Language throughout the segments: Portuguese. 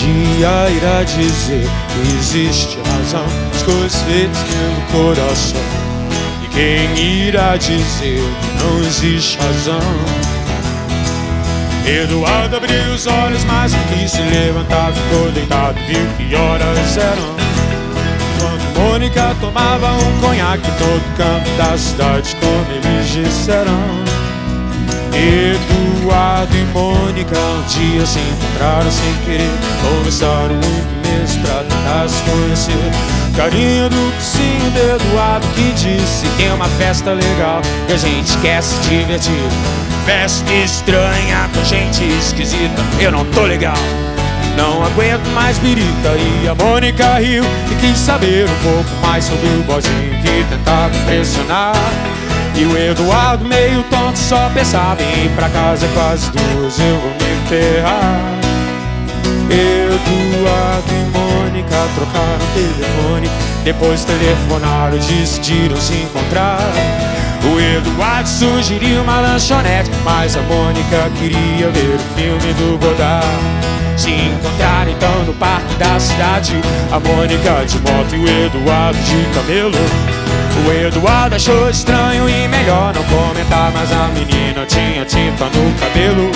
dia irá dizer que existe razão, as coisas feitas pelo coração. E quem irá dizer que não existe razão? Eduardo abriu os olhos, mas não quis se levantar, ficou deitado, viu que horas eram. Quando Mônica tomava um conhaque todo canto da cidade, como eles disseram. Eduardo e Mônica um dia se encontraram sem querer. Conversaram muito mesmo pra tentar se conhecer. Carinha do focinho de Eduardo que disse Tem uma festa legal e a gente quer se divertir. Festa estranha com gente esquisita Eu não tô legal. Não aguento mais birita E a Mônica riu e quis saber um pouco mais sobre o bozinho que tentava impressionar e o Eduardo meio tonto só pensava em ir pra casa quase duas eu vou me ferrar. Eduardo e Mônica trocaram telefone Depois telefonaram e decidiram se encontrar. O Eduardo sugeriu uma lanchonete Mas a Mônica queria ver o filme do Godard. Se encontraram então no parque da cidade. A Mônica de moto e o Eduardo de camelo o Eduardo achou estranho e melhor não comentar Mas a menina tinha tinta no cabelo.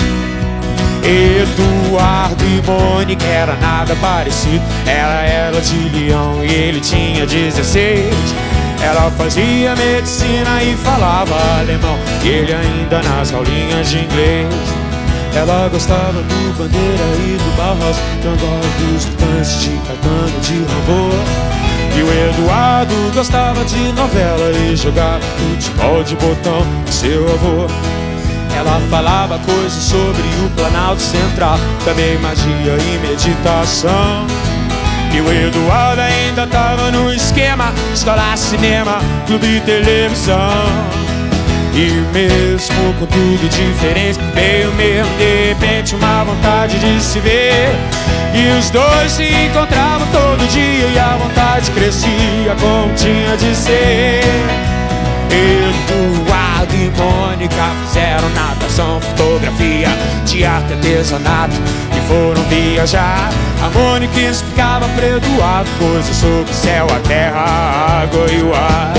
Eduardo e Mônica era nada parecido. Ela era de Leão e ele tinha 16 Ela fazia medicina e falava alemão. E ele ainda nas aulinhas de inglês. Ela gostava do Bandeira e do Barros Tambor dos Titãs de Caetano de Rambo e o Eduardo gostava de novela e jogar futebol de botão com seu avô. Ela falava coisas sobre o Planalto Central, também magia e meditação. E o Eduardo ainda tava no esquema: escola, cinema, clube e televisão. E mesmo com tudo diferente Veio mesmo de vontade de se ver. E os dois se encontravam todo dia E a vontade crescia como tinha de ser. Eduardo e Mônica fizeram natação, fotografia, teatro e artesanato E foram viajar. A Mônica explicava para Eduardo Coisas sobre o céu, a terra, a água e o ar.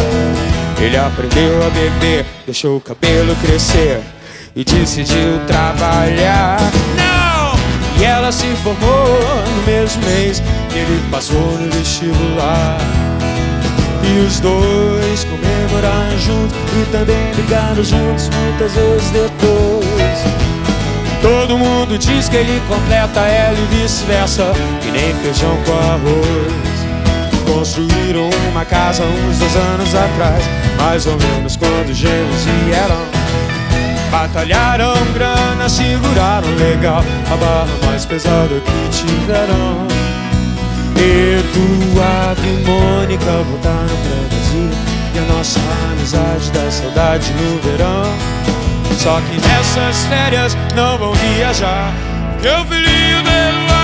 Ele aprendeu a beber, deixou o cabelo crescer e decidiu trabalhar. Formou no mesmo mês que ele passou no vestibular. E os dois comemoraram juntos e também brigaram juntos muitas vezes depois. Todo mundo diz que ele completa ela e vice-versa, que nem feijão com arroz. Construíram uma casa uns dois anos atrás Mais ou menos quando os gêmeos vieram Batalharam grana, seguraram legal A barra mais pesada que tiveram. Eduardo e Mônica voltaram pra Brasil E a nossa amizade dá saudade no verão. Só que nessas férias não vão viajar Que o filhinho do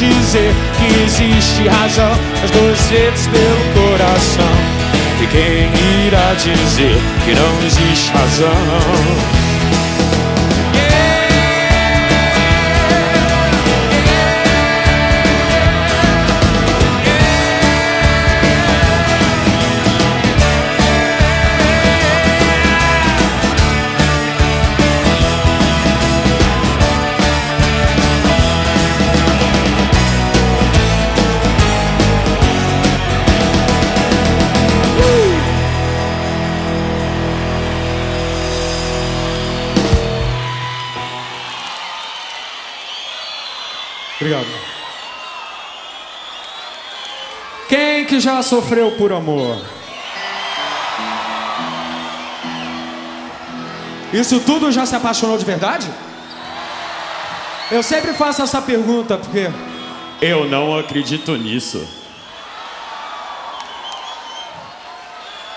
dizer que existe razão As coisas feitas pelo coração. E quem irá dizer que não existe razão Obrigado. Quem que já sofreu por amor? Isso tudo já se apaixonou de verdade? Eu sempre faço essa pergunta porque eu não acredito nisso.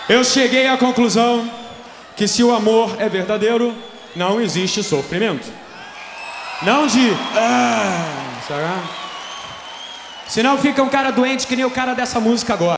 Eu cheguei à conclusão que se o amor é verdadeiro, não existe sofrimento. Não de ah? Senão fica um cara doente que nem o cara dessa música agora.